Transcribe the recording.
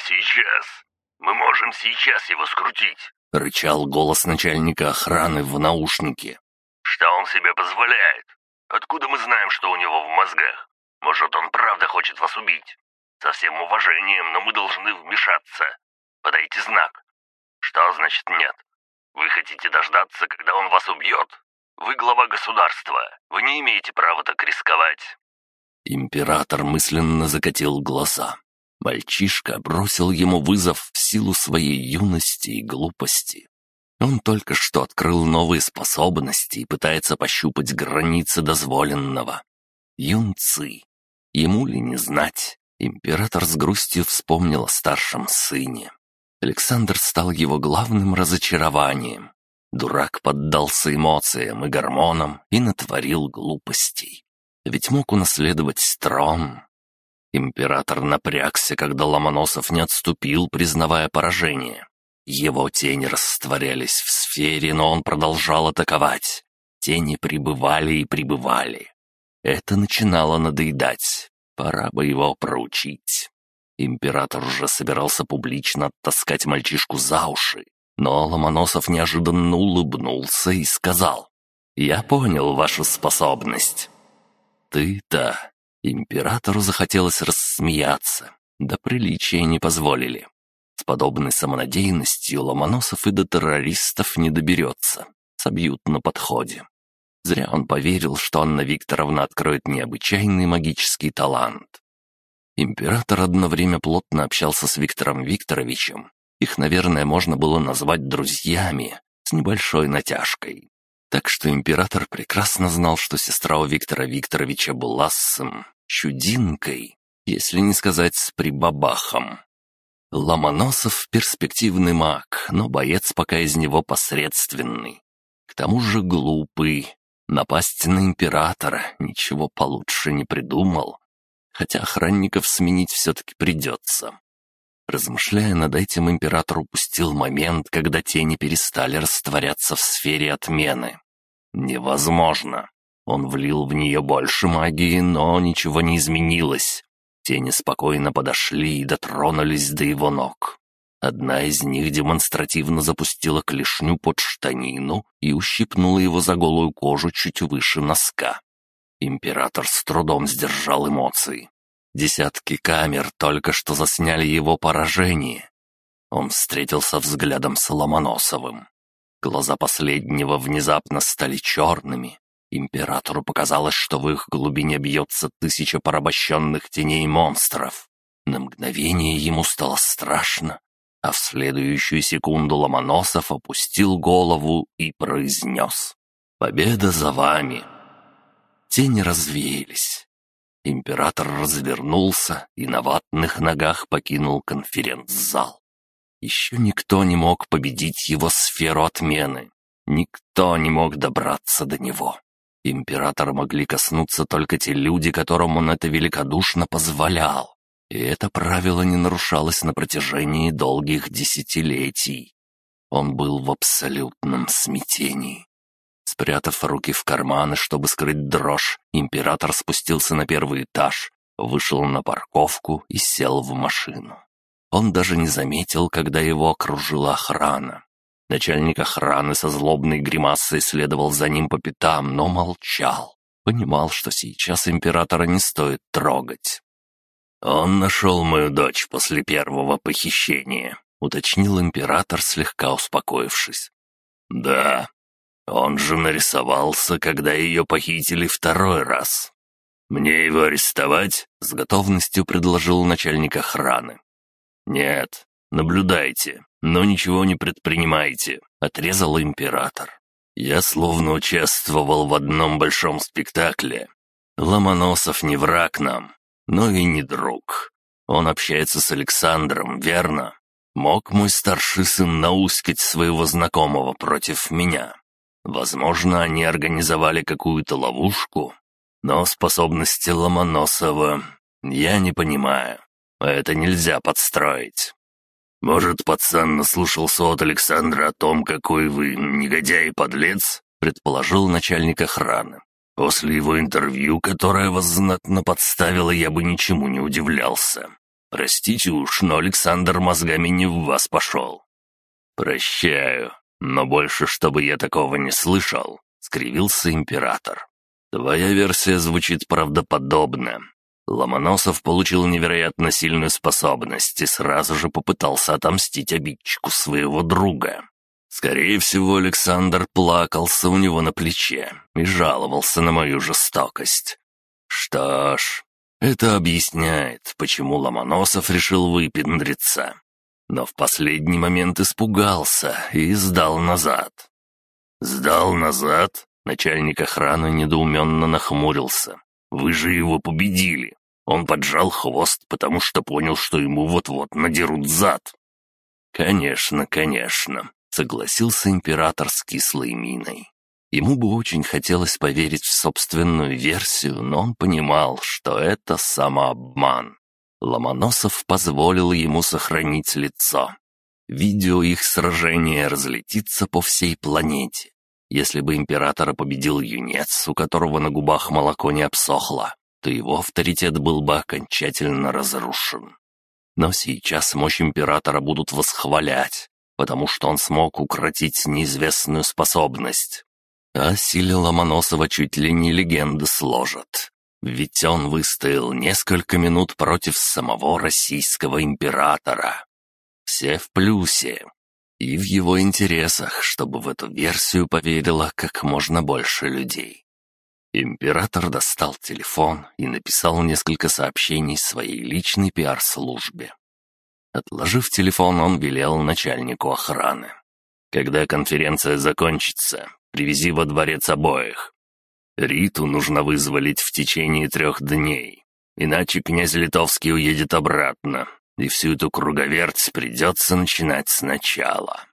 сейчас. Мы можем сейчас его скрутить», — рычал голос начальника охраны в наушнике. «Что он себе позволяет? Откуда мы знаем, что у него в мозгах? Может, он правда хочет вас убить? Со всем уважением, но мы должны вмешаться. Подайте знак. Что значит нет? Вы хотите дождаться, когда он вас убьет? Вы глава государства. Вы не имеете права так рисковать». Император мысленно закатил глаза. Мальчишка бросил ему вызов в силу своей юности и глупости. Он только что открыл новые способности и пытается пощупать границы дозволенного. Юнцы. Ему ли не знать? Император с грустью вспомнил о старшем сыне. Александр стал его главным разочарованием. Дурак поддался эмоциям и гормонам и натворил глупостей. Ведь мог унаследовать трон. Император напрягся, когда Ломоносов не отступил, признавая поражение. Его тени растворялись в сфере, но он продолжал атаковать. Тени прибывали и прибывали. Это начинало надоедать. Пора бы его проучить. Император уже собирался публично оттаскать мальчишку за уши, но Ломоносов неожиданно улыбнулся и сказал, «Я понял вашу способность». «Ты-то...» Императору захотелось рассмеяться, да приличия не позволили. С подобной самонадеянностью Ломоносов и до террористов не доберется, собьют на подходе. Зря он поверил, что Анна Викторовна откроет необычайный магический талант. Император одно время плотно общался с Виктором Викторовичем. Их, наверное, можно было назвать друзьями, с небольшой натяжкой. Так что император прекрасно знал, что сестра у Виктора Викторовича была с... чудинкой, если не сказать с прибабахом. Ломоносов — перспективный маг, но боец пока из него посредственный. К тому же глупый. Напасть на императора ничего получше не придумал хотя охранников сменить все-таки придется. Размышляя над этим, император упустил момент, когда тени перестали растворяться в сфере отмены. Невозможно. Он влил в нее больше магии, но ничего не изменилось. Тени спокойно подошли и дотронулись до его ног. Одна из них демонстративно запустила клешню под штанину и ущипнула его за голую кожу чуть выше носка. Император с трудом сдержал эмоции. Десятки камер только что засняли его поражение. Он встретился взглядом с Ломоносовым. Глаза последнего внезапно стали черными. Императору показалось, что в их глубине бьется тысяча порабощенных теней монстров. На мгновение ему стало страшно, а в следующую секунду Ломоносов опустил голову и произнес «Победа за вами!» Тени развеялись. Император развернулся и на ватных ногах покинул конференц-зал. Еще никто не мог победить его сферу отмены. Никто не мог добраться до него. Императора могли коснуться только те люди, которым он это великодушно позволял. И это правило не нарушалось на протяжении долгих десятилетий. Он был в абсолютном смятении. Спрятав руки в карманы, чтобы скрыть дрожь, император спустился на первый этаж, вышел на парковку и сел в машину. Он даже не заметил, когда его окружила охрана. Начальник охраны со злобной гримасой следовал за ним по пятам, но молчал. Понимал, что сейчас императора не стоит трогать. «Он нашел мою дочь после первого похищения», — уточнил император, слегка успокоившись. «Да, он же нарисовался, когда ее похитили второй раз. Мне его арестовать?» — с готовностью предложил начальник охраны. «Нет, наблюдайте, но ничего не предпринимайте», — отрезал император. «Я словно участвовал в одном большом спектакле. Ломоносов не враг нам, но и не друг. Он общается с Александром, верно? Мог мой старший сын науськать своего знакомого против меня?» Возможно, они организовали какую-то ловушку, но способности Ломоносова я не понимаю. Это нельзя подстроить. Может, пацан наслушался от Александра о том, какой вы негодяй и подлец, предположил начальник охраны. После его интервью, которое вас знатно подставило, я бы ничему не удивлялся. Простите уж, но Александр мозгами не в вас пошел». «Прощаю, но больше, чтобы я такого не слышал», — скривился император. «Твоя версия звучит правдоподобно. Ломоносов получил невероятно сильную способность и сразу же попытался отомстить обидчику своего друга. Скорее всего, Александр плакался у него на плече и жаловался на мою жестокость. Что ж, это объясняет, почему Ломоносов решил выпендриться. Но в последний момент испугался и сдал назад. «Сдал назад?» Начальник охраны недоуменно нахмурился. «Вы же его победили!» Он поджал хвост, потому что понял, что ему вот-вот надерут зад. «Конечно, конечно», — согласился император с кислой миной. Ему бы очень хотелось поверить в собственную версию, но он понимал, что это самообман. Ломоносов позволил ему сохранить лицо. Видео их сражения разлетится по всей планете. Если бы императора победил юнец, у которого на губах молоко не обсохло, то его авторитет был бы окончательно разрушен. Но сейчас мощь императора будут восхвалять, потому что он смог укротить неизвестную способность. А силе Ломоносова чуть ли не легенды сложат. Ведь он выстоял несколько минут против самого российского императора. Все в плюсе. И в его интересах, чтобы в эту версию поверило как можно больше людей. Император достал телефон и написал несколько сообщений своей личной пиар-службе. Отложив телефон, он велел начальнику охраны. «Когда конференция закончится, привези во дворец обоих. Риту нужно вызволить в течение трех дней, иначе князь Литовский уедет обратно, и всю эту круговерть придется начинать сначала».